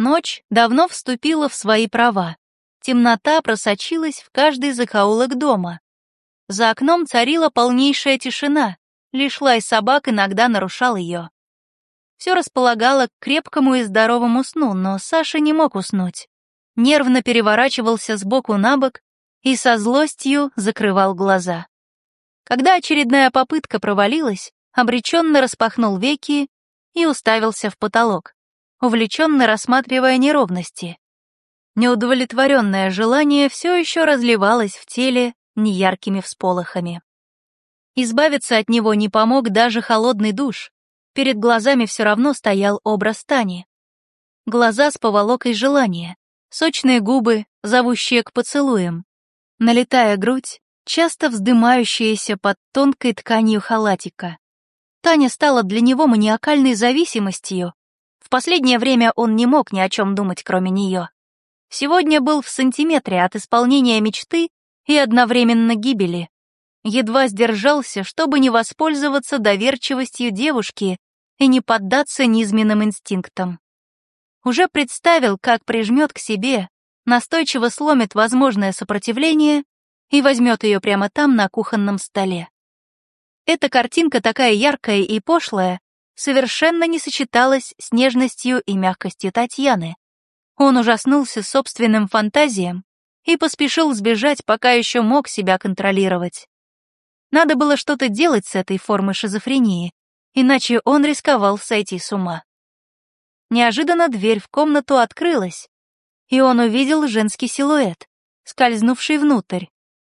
Ночь давно вступила в свои права. Темнота просочилась в каждый закоулок дома. За окном царила полнейшая тишина, лишь лай собак иногда нарушал ее. Все располагало к крепкому и здоровому сну, но Саша не мог уснуть. Нервно переворачивался с боку на бок и со злостью закрывал глаза. Когда очередная попытка провалилась, обреченно распахнул веки и уставился в потолок, увлеченно рассматривая неровности. Неудовлетворенное желание все еще разливалось в теле неяркими всполохами. Избавиться от него не помог даже холодный душ. Перед глазами все равно стоял образ Тани. Глаза с поволокой желания, сочные губы, зовущие к поцелуям, налетая грудь, часто вздымающаяся под тонкой тканью халатика. Таня стала для него маниакальной зависимостью. Последнее время он не мог ни о чем думать, кроме нее. Сегодня был в сантиметре от исполнения мечты и одновременно гибели. Едва сдержался, чтобы не воспользоваться доверчивостью девушки и не поддаться низменным инстинктам. Уже представил, как прижмет к себе, настойчиво сломит возможное сопротивление и возьмет ее прямо там, на кухонном столе. Эта картинка такая яркая и пошлая, совершенно не сочеталась с нежностью и мягкостью Татьяны, он ужаснулся собственным фантазиям и поспешил сбежать, пока еще мог себя контролировать. Надо было что-то делать с этой формой шизофрении, иначе он рисковал сойти с ума. Неожиданно дверь в комнату открылась, и он увидел женский силуэт, скользнувший внутрь.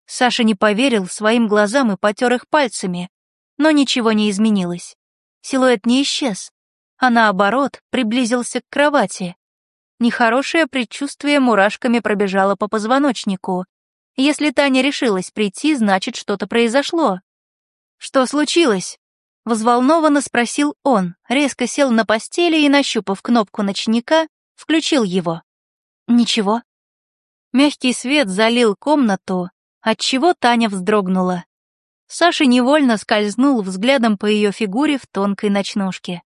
Саша не поверил своим глазам и потер их пальцами, но ничего не изменилось. Силуэт не исчез, а наоборот приблизился к кровати. Нехорошее предчувствие мурашками пробежало по позвоночнику. Если Таня решилась прийти, значит, что-то произошло. «Что случилось?» — взволнованно спросил он, резко сел на постели и, нащупав кнопку ночника, включил его. «Ничего». Мягкий свет залил комнату, отчего Таня вздрогнула. Саша невольно скользнул взглядом по ее фигуре в тонкой ночнушке.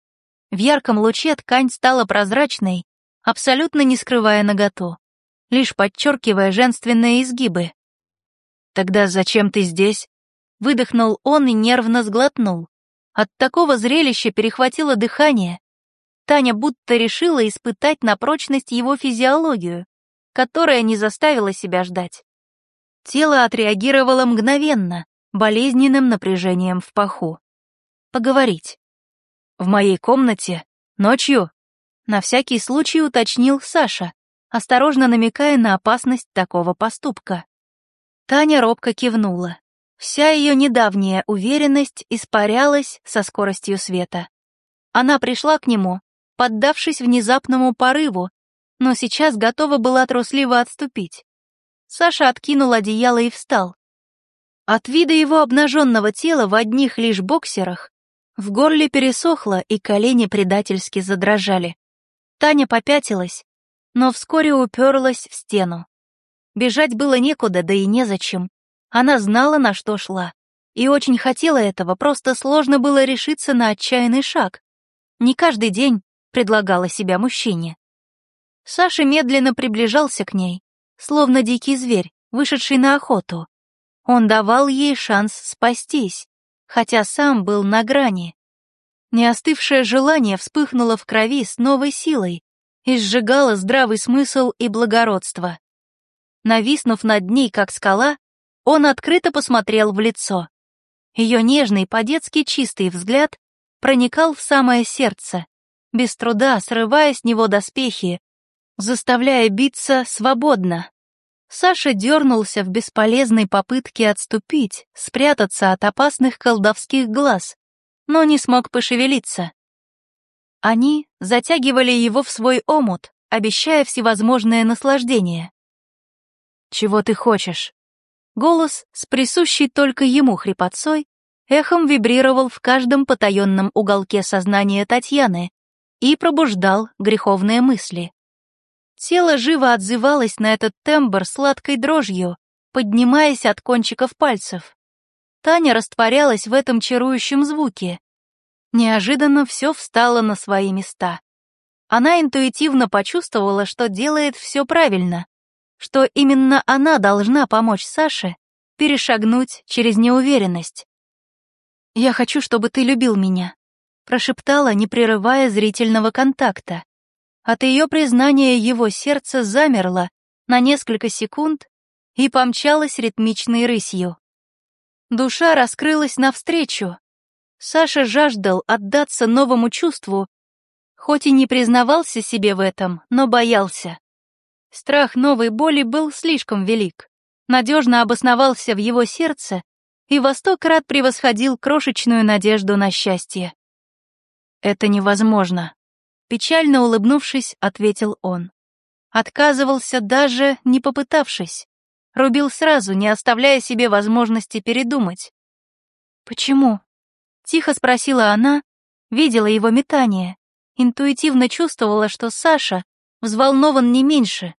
В ярком луче ткань стала прозрачной, абсолютно не скрывая наготу, лишь подчеркивая женственные изгибы. «Тогда зачем ты здесь?» Выдохнул он и нервно сглотнул. От такого зрелища перехватило дыхание. Таня будто решила испытать на прочность его физиологию, которая не заставила себя ждать. Тело отреагировало мгновенно, болезненным напряжением в паху. Поговорить. В моей комнате, ночью, на всякий случай уточнил Саша, осторожно намекая на опасность такого поступка. Таня робко кивнула. Вся ее недавняя уверенность испарялась со скоростью света. Она пришла к нему, поддавшись внезапному порыву, но сейчас готова была трусливо отступить. Саша откинул одеяло и встал. От вида его обнаженного тела в одних лишь боксерах в горле пересохло и колени предательски задрожали. Таня попятилась, но вскоре уперлась в стену. Бежать было некуда, да и незачем. Она знала, на что шла. И очень хотела этого, просто сложно было решиться на отчаянный шаг. Не каждый день предлагала себя мужчине. Саша медленно приближался к ней, словно дикий зверь, вышедший на охоту. Он давал ей шанс спастись, хотя сам был на грани. Неостывшее желание вспыхнуло в крови с новой силой и сжигало здравый смысл и благородство. Нависнув над ней, как скала, он открыто посмотрел в лицо. Ее нежный, по-детски чистый взгляд проникал в самое сердце, без труда срывая с него доспехи, заставляя биться свободно. Саша дернулся в бесполезной попытке отступить, спрятаться от опасных колдовских глаз, но не смог пошевелиться. Они затягивали его в свой омут, обещая всевозможное наслаждение. «Чего ты хочешь?» Голос, с присущей только ему хрипотцой, эхом вибрировал в каждом потаенном уголке сознания Татьяны и пробуждал греховные мысли. Тело живо отзывалось на этот тембр сладкой дрожью, поднимаясь от кончиков пальцев. Таня растворялась в этом чарующем звуке. Неожиданно все встало на свои места. Она интуитивно почувствовала, что делает все правильно, что именно она должна помочь Саше перешагнуть через неуверенность. «Я хочу, чтобы ты любил меня», — прошептала, не прерывая зрительного контакта. От ее признания его сердце замерло на несколько секунд и помчалось ритмичной рысью. Душа раскрылась навстречу. Саша жаждал отдаться новому чувству, хоть и не признавался себе в этом, но боялся. Страх новой боли был слишком велик, надежно обосновался в его сердце и во сто крат превосходил крошечную надежду на счастье. «Это невозможно», — печально улыбнувшись, ответил он. Отказывался даже не попытавшись. Рубил сразу, не оставляя себе возможности передумать. «Почему?» — тихо спросила она, видела его метание, интуитивно чувствовала, что Саша взволнован не меньше.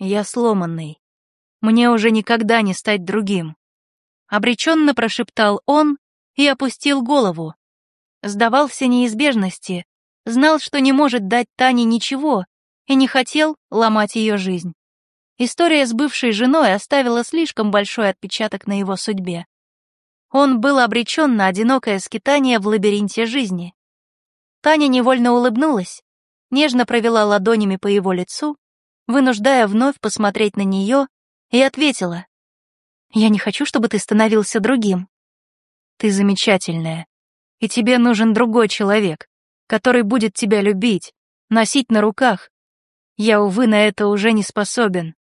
«Я сломанный. Мне уже никогда не стать другим», — обреченно прошептал он и опустил голову. Сдавался неизбежности, знал, что не может дать Тане ничего и не хотел ломать ее жизнь. История с бывшей женой оставила слишком большой отпечаток на его судьбе. Он был обречен на одинокое скитание в лабиринте жизни. Таня невольно улыбнулась, нежно провела ладонями по его лицу, вынуждая вновь посмотреть на нее, и ответила. «Я не хочу, чтобы ты становился другим. Ты замечательная, и тебе нужен другой человек, который будет тебя любить, носить на руках. Я, увы, на это уже не способен.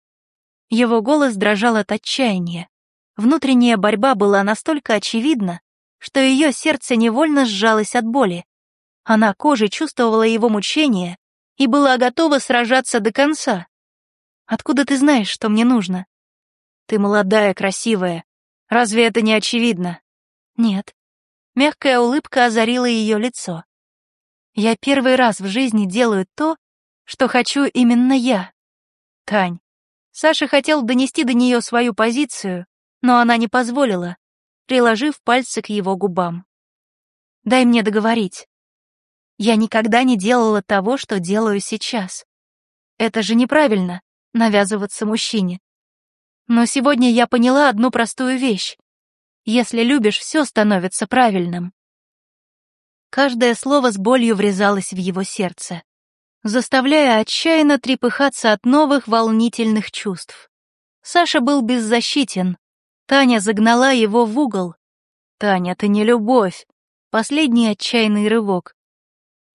Его голос дрожал от отчаяния. Внутренняя борьба была настолько очевидна, что ее сердце невольно сжалось от боли. Она кожей чувствовала его мучение и была готова сражаться до конца. «Откуда ты знаешь, что мне нужно?» «Ты молодая, красивая. Разве это не очевидно?» «Нет». Мягкая улыбка озарила ее лицо. «Я первый раз в жизни делаю то, что хочу именно я. Тань, Саша хотел донести до нее свою позицию, но она не позволила, приложив пальцы к его губам. «Дай мне договорить. Я никогда не делала того, что делаю сейчас. Это же неправильно — навязываться мужчине. Но сегодня я поняла одну простую вещь. Если любишь, все становится правильным». Каждое слово с болью врезалось в его сердце заставляя отчаянно трепыхаться от новых волнительных чувств. Саша был беззащитен. Таня загнала его в угол. «Таня, ты не любовь!» Последний отчаянный рывок.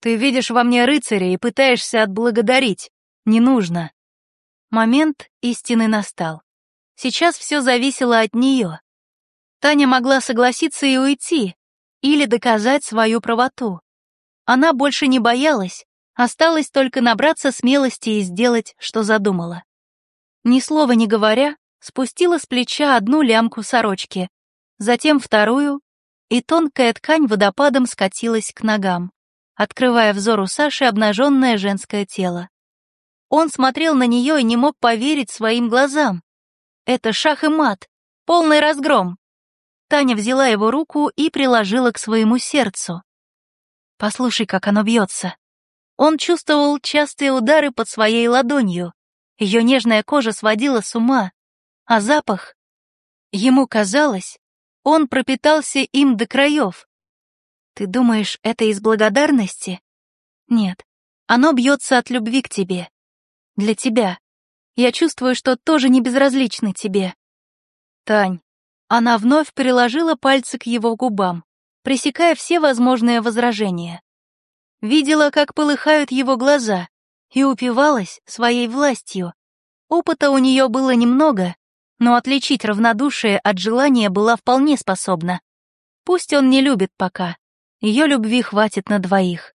«Ты видишь во мне рыцаря и пытаешься отблагодарить. Не нужно». Момент истины настал. Сейчас все зависело от нее. Таня могла согласиться и уйти, или доказать свою правоту. Она больше не боялась, Осталось только набраться смелости и сделать, что задумала. Ни слова не говоря, спустила с плеча одну лямку сорочки, затем вторую, и тонкая ткань водопадом скатилась к ногам, открывая взору Саши обнаженное женское тело. Он смотрел на нее и не мог поверить своим глазам. Это шах и мат, полный разгром. Таня взяла его руку и приложила к своему сердцу. «Послушай, как оно бьется», он чувствовал частые удары под своей ладонью. Ее нежная кожа сводила с ума, а запах... Ему казалось, он пропитался им до краев. Ты думаешь, это из благодарности? Нет, оно бьется от любви к тебе. Для тебя. Я чувствую, что тоже не безразличны тебе. Тань. Она вновь приложила пальцы к его губам, пресекая все возможные возражения видела, как полыхают его глаза, и упивалась своей властью. Опыта у нее было немного, но отличить равнодушие от желания была вполне способна. Пусть он не любит пока, ее любви хватит на двоих.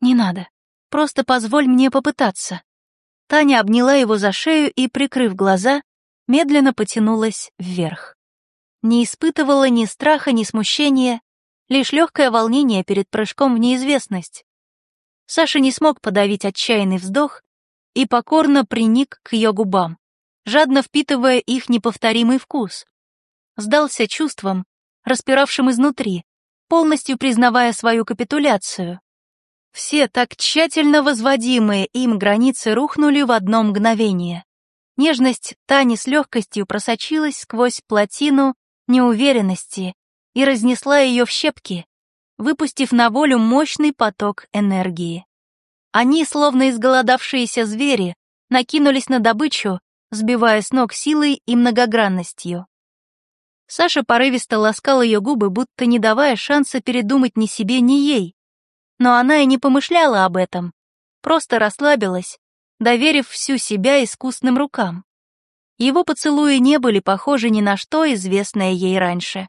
Не надо, просто позволь мне попытаться. Таня обняла его за шею и, прикрыв глаза, медленно потянулась вверх. Не испытывала ни страха, ни смущения, лишь легкое волнение перед прыжком в неизвестность. Саша не смог подавить отчаянный вздох и покорно приник к ее губам, жадно впитывая их неповторимый вкус. Сдался чувствам, распиравшим изнутри, полностью признавая свою капитуляцию. Все так тщательно возводимые им границы рухнули в одно мгновение. Нежность Тани с легкостью просочилась сквозь плотину неуверенности и разнесла ее в щепки, выпустив на волю мощный поток энергии. Они, словно изголодавшиеся звери, накинулись на добычу, сбивая с ног силой и многогранностью. Саша порывисто ласкал ее губы, будто не давая шанса передумать ни себе, ни ей. Но она и не помышляла об этом, просто расслабилась, доверив всю себя искусным рукам. Его поцелуи не были похожи ни на что, известное ей раньше.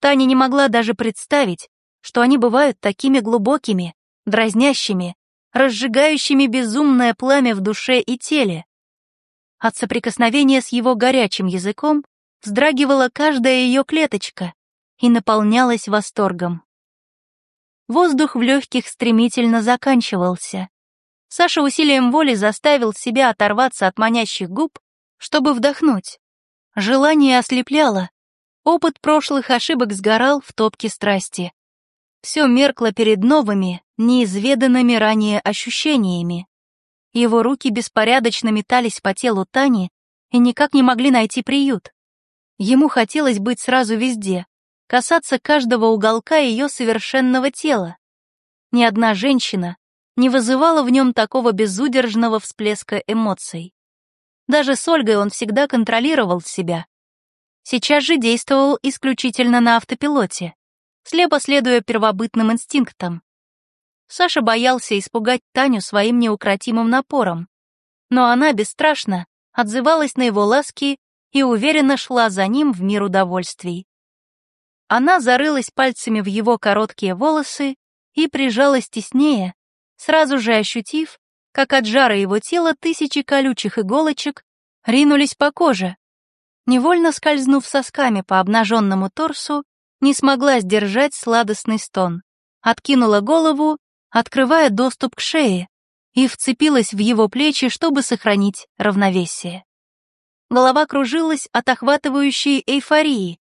Таня не могла даже представить, что они бывают такими глубокими, дразнящими, разжигающими безумное пламя в душе и теле. От соприкосновения с его горячим языком вздрагивала каждая ее клеточка и наполнялась восторгом. Воздух в легких стремительно заканчивался. Саша усилием воли заставил себя оторваться от манящих губ, чтобы вдохнуть. Желание ослепляло. Опыт прошлых ошибок сгорал в топке страсти. Все меркло перед новыми, неизведанными ранее ощущениями. Его руки беспорядочно метались по телу Тани и никак не могли найти приют. Ему хотелось быть сразу везде, касаться каждого уголка ее совершенного тела. Ни одна женщина не вызывала в нем такого безудержного всплеска эмоций. Даже с Ольгой он всегда контролировал себя. Сейчас же действовал исключительно на автопилоте, слепо следуя первобытным инстинктам. Саша боялся испугать Таню своим неукротимым напором, но она бесстрашно отзывалась на его ласки и уверенно шла за ним в мир удовольствий. Она зарылась пальцами в его короткие волосы и прижалась теснее, сразу же ощутив, как от жара его тела тысячи колючих иголочек ринулись по коже. Невольно скользнув сосками по обнаженному торсу, не смогла сдержать сладостный стон. Откинула голову открывая доступ к шее, и вцепилась в его плечи, чтобы сохранить равновесие. Голова кружилась от охватывающей эйфории.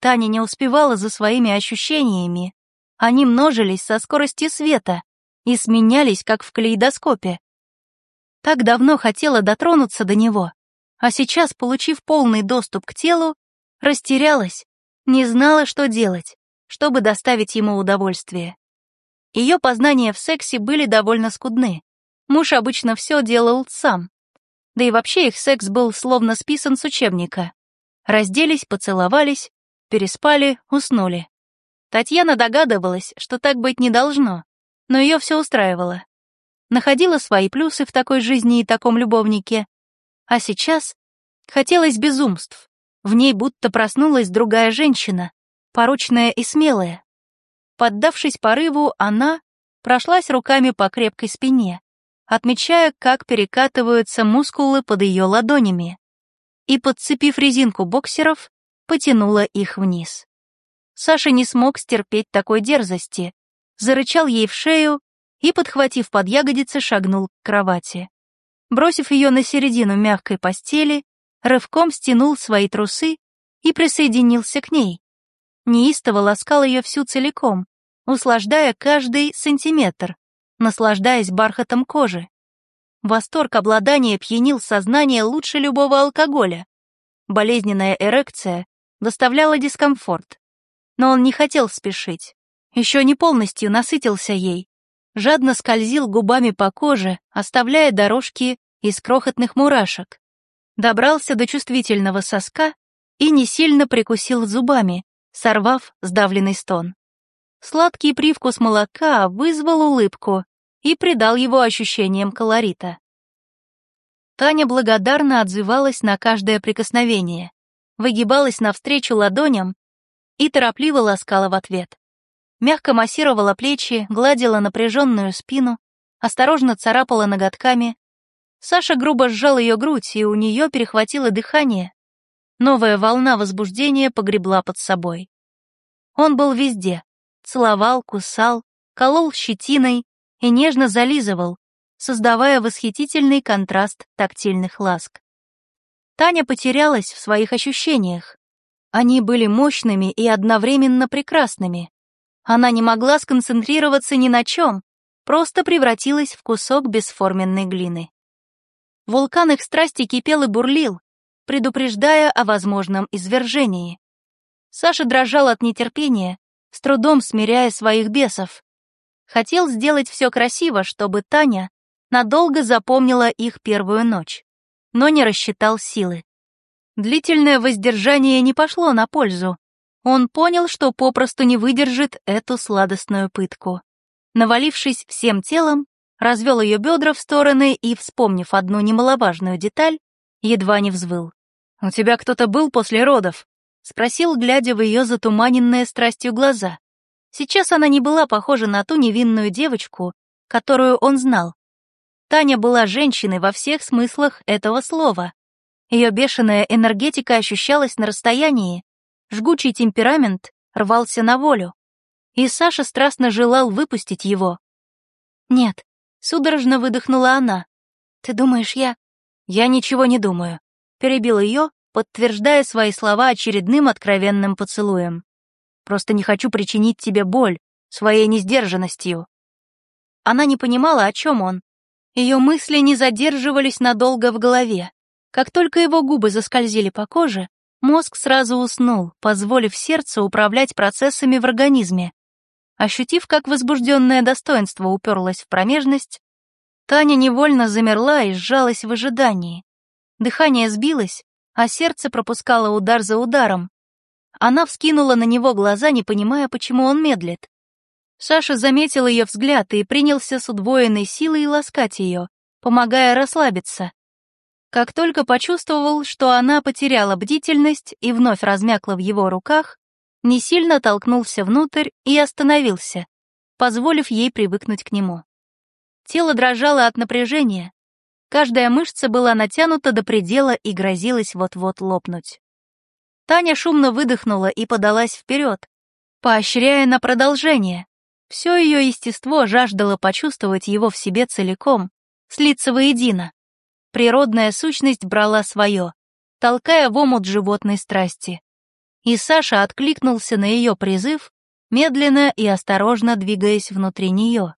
Таня не успевала за своими ощущениями. Они множились со скоростью света и сменялись, как в калейдоскопе. Так давно хотела дотронуться до него, а сейчас, получив полный доступ к телу, растерялась, не знала, что делать, чтобы доставить ему удовольствие. Ее познания в сексе были довольно скудны. Муж обычно все делал сам. Да и вообще их секс был словно списан с учебника. Разделись, поцеловались, переспали, уснули. Татьяна догадывалась, что так быть не должно, но ее все устраивало. Находила свои плюсы в такой жизни и таком любовнике. А сейчас хотелось безумств. В ней будто проснулась другая женщина, порочная и смелая. Поддавшись порыву, она прошлась руками по крепкой спине, отмечая, как перекатываются мускулы под ее ладонями, и, подцепив резинку боксеров, потянула их вниз. Саша не смог стерпеть такой дерзости, зарычал ей в шею и, подхватив под ягодицы, шагнул к кровати. Бросив ее на середину мягкой постели, рывком стянул свои трусы и присоединился к ней. Неистово ласкал ее всю целиком, услаждая каждый сантиметр, наслаждаясь бархатом кожи. Восторг обладания пьянил сознание лучше любого алкоголя. Болезненная эрекция доставляла дискомфорт. Но он не хотел спешить. Еще не полностью насытился ей. Жадно скользил губами по коже, оставляя дорожки из крохотных мурашек. Добрался до чувствительного соска и не сильно прикусил зубами, сорвав сдавленный стон. Сладкий привкус молока вызвал улыбку и придал его ощущениям колорита. Таня благодарно отзывалась на каждое прикосновение, выгибалась навстречу ладоням и торопливо ласкала в ответ. Мягко массировала плечи, гладила напряженную спину, осторожно царапала ноготками. Саша грубо сжал ее грудь, и у нее перехватило дыхание. Новая волна возбуждения погребла под собой. Он был везде, целовал, кусал, колол щетиной и нежно зализывал, создавая восхитительный контраст тактильных ласк. Таня потерялась в своих ощущениях. Они были мощными и одновременно прекрасными. Она не могла сконцентрироваться ни на чем, просто превратилась в кусок бесформенной глины. Вулкан их страсти кипел и бурлил, предупреждая о возможном извержении. Саша дрожал от нетерпения, с трудом смиряя своих бесов. Хотел сделать все красиво, чтобы Таня надолго запомнила их первую ночь, но не рассчитал силы. Длительное воздержание не пошло на пользу. Он понял, что попросту не выдержит эту сладостную пытку. Навалившись всем телом, развел ее бедра в стороны и, вспомнив одну немаловажную деталь, едва не взвыл. «У тебя кто-то был после родов?» — спросил, глядя в ее затуманенные страстью глаза. Сейчас она не была похожа на ту невинную девочку, которую он знал. Таня была женщиной во всех смыслах этого слова. Ее бешеная энергетика ощущалась на расстоянии, жгучий темперамент рвался на волю. И Саша страстно желал выпустить его. «Нет», — судорожно выдохнула она. «Ты думаешь, я...» «Я ничего не думаю», — перебил ее, подтверждая свои слова очередным откровенным поцелуем. «Просто не хочу причинить тебе боль своей несдержанностью». Она не понимала, о чем он. Ее мысли не задерживались надолго в голове. Как только его губы заскользили по коже, мозг сразу уснул, позволив сердцу управлять процессами в организме. Ощутив, как возбужденное достоинство уперлось в промежность, Таня невольно замерла и сжалась в ожидании. Дыхание сбилось, а сердце пропускало удар за ударом. Она вскинула на него глаза, не понимая, почему он медлит. Саша заметил ее взгляд и принялся с удвоенной силой ласкать ее, помогая расслабиться. Как только почувствовал, что она потеряла бдительность и вновь размякла в его руках, не сильно толкнулся внутрь и остановился, позволив ей привыкнуть к нему. Тело дрожало от напряжения, каждая мышца была натянута до предела и грозилась вот-вот лопнуть. Таня шумно выдохнула и подалась вперед, поощряя на продолжение. Все ее естество жаждало почувствовать его в себе целиком, слиться воедино. Природная сущность брала свое, толкая в омут животной страсти. И Саша откликнулся на ее призыв, медленно и осторожно двигаясь внутри нее.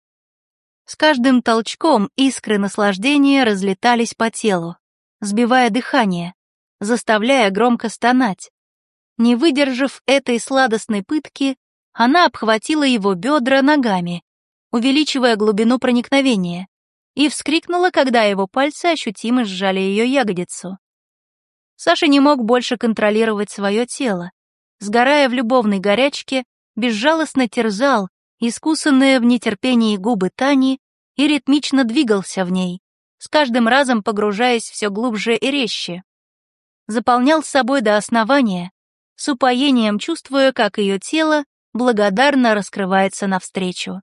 С каждым толчком искры наслаждения разлетались по телу, сбивая дыхание, заставляя громко стонать. Не выдержав этой сладостной пытки, она обхватила его бедра ногами, увеличивая глубину проникновения и вскрикнула, когда его пальцы ощутимо сжали ее ягодицу. Саша не мог больше контролировать свое тело. Сгорая в любовной горячке, безжалостно терзал искусанные в нетерпении губы Тани и ритмично двигался в ней, с каждым разом погружаясь все глубже и резче. Заполнял с собой до основания, с упоением чувствуя, как ее тело благодарно раскрывается навстречу.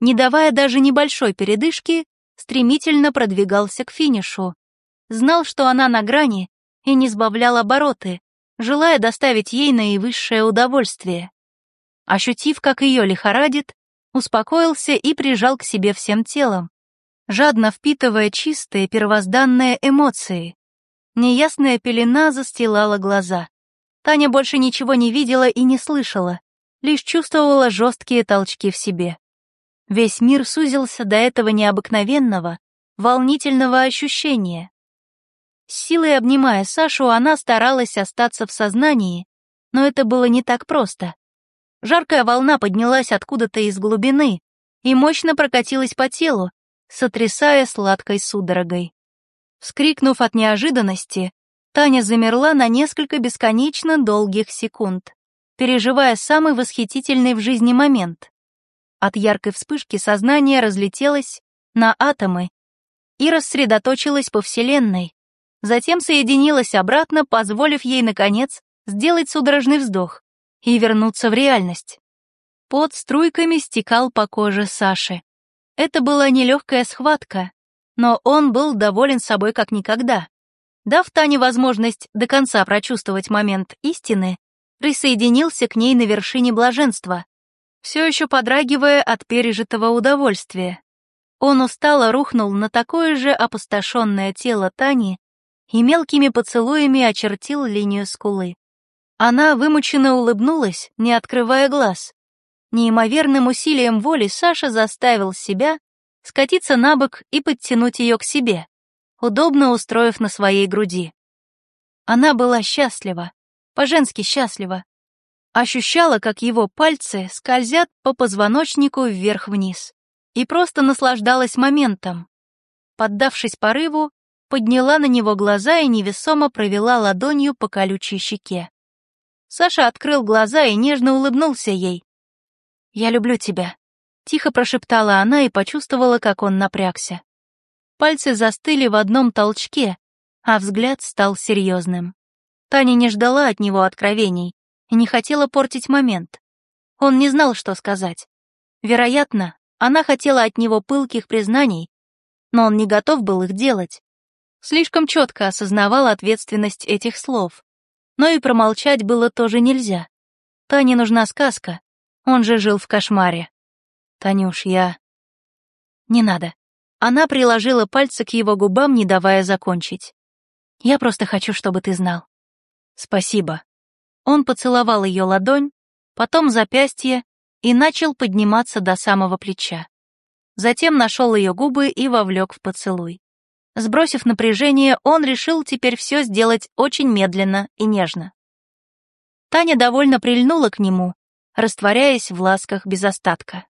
Не давая даже небольшой передышки, стремительно продвигался к финишу. Знал, что она на грани, и не сбавлял обороты, желая доставить ей наивысшее удовольствие. Ощутив, как ее лихорадит, успокоился и прижал к себе всем телом, жадно впитывая чистые первозданные эмоции. Неясная пелена застилала глаза. Таня больше ничего не видела и не слышала, лишь чувствовала жесткие толчки в себе. Весь мир сузился до этого необыкновенного, волнительного ощущения. С силой обнимая Сашу, она старалась остаться в сознании, но это было не так просто. Жаркая волна поднялась откуда-то из глубины и мощно прокатилась по телу, сотрясая сладкой судорогой. Вскрикнув от неожиданности, Таня замерла на несколько бесконечно долгих секунд, переживая самый восхитительный в жизни момент. От яркой вспышки сознание разлетелось на атомы и рассредоточилось по Вселенной. Затем соединилось обратно, позволив ей, наконец, сделать судорожный вздох и вернуться в реальность. Под струйками стекал по коже Саши. Это была нелегкая схватка, но он был доволен собой как никогда. Дав Тане возможность до конца прочувствовать момент истины, присоединился к ней на вершине блаженства, все еще подрагивая от пережитого удовольствия. Он устало рухнул на такое же опустошенное тело Тани и мелкими поцелуями очертил линию скулы. Она вымученно улыбнулась, не открывая глаз. Неимоверным усилием воли Саша заставил себя скатиться на бок и подтянуть ее к себе, удобно устроив на своей груди. Она была счастлива, по-женски счастлива. Ощущала, как его пальцы скользят по позвоночнику вверх-вниз, и просто наслаждалась моментом. Поддавшись порыву, подняла на него глаза и невесомо провела ладонью по колючей щеке. Саша открыл глаза и нежно улыбнулся ей. «Я люблю тебя», — тихо прошептала она и почувствовала, как он напрягся. Пальцы застыли в одном толчке, а взгляд стал серьезным. Таня не ждала от него откровений и не хотела портить момент. Он не знал, что сказать. Вероятно, она хотела от него пылких признаний, но он не готов был их делать. Слишком четко осознавал ответственность этих слов. Но и промолчать было тоже нельзя. Тане нужна сказка, он же жил в кошмаре. Танюш, я... Не надо. Она приложила пальцы к его губам, не давая закончить. Я просто хочу, чтобы ты знал. Спасибо. Он поцеловал ее ладонь, потом запястье и начал подниматься до самого плеча. Затем нашел ее губы и вовлек в поцелуй. Сбросив напряжение, он решил теперь все сделать очень медленно и нежно. Таня довольно прильнула к нему, растворяясь в ласках без остатка.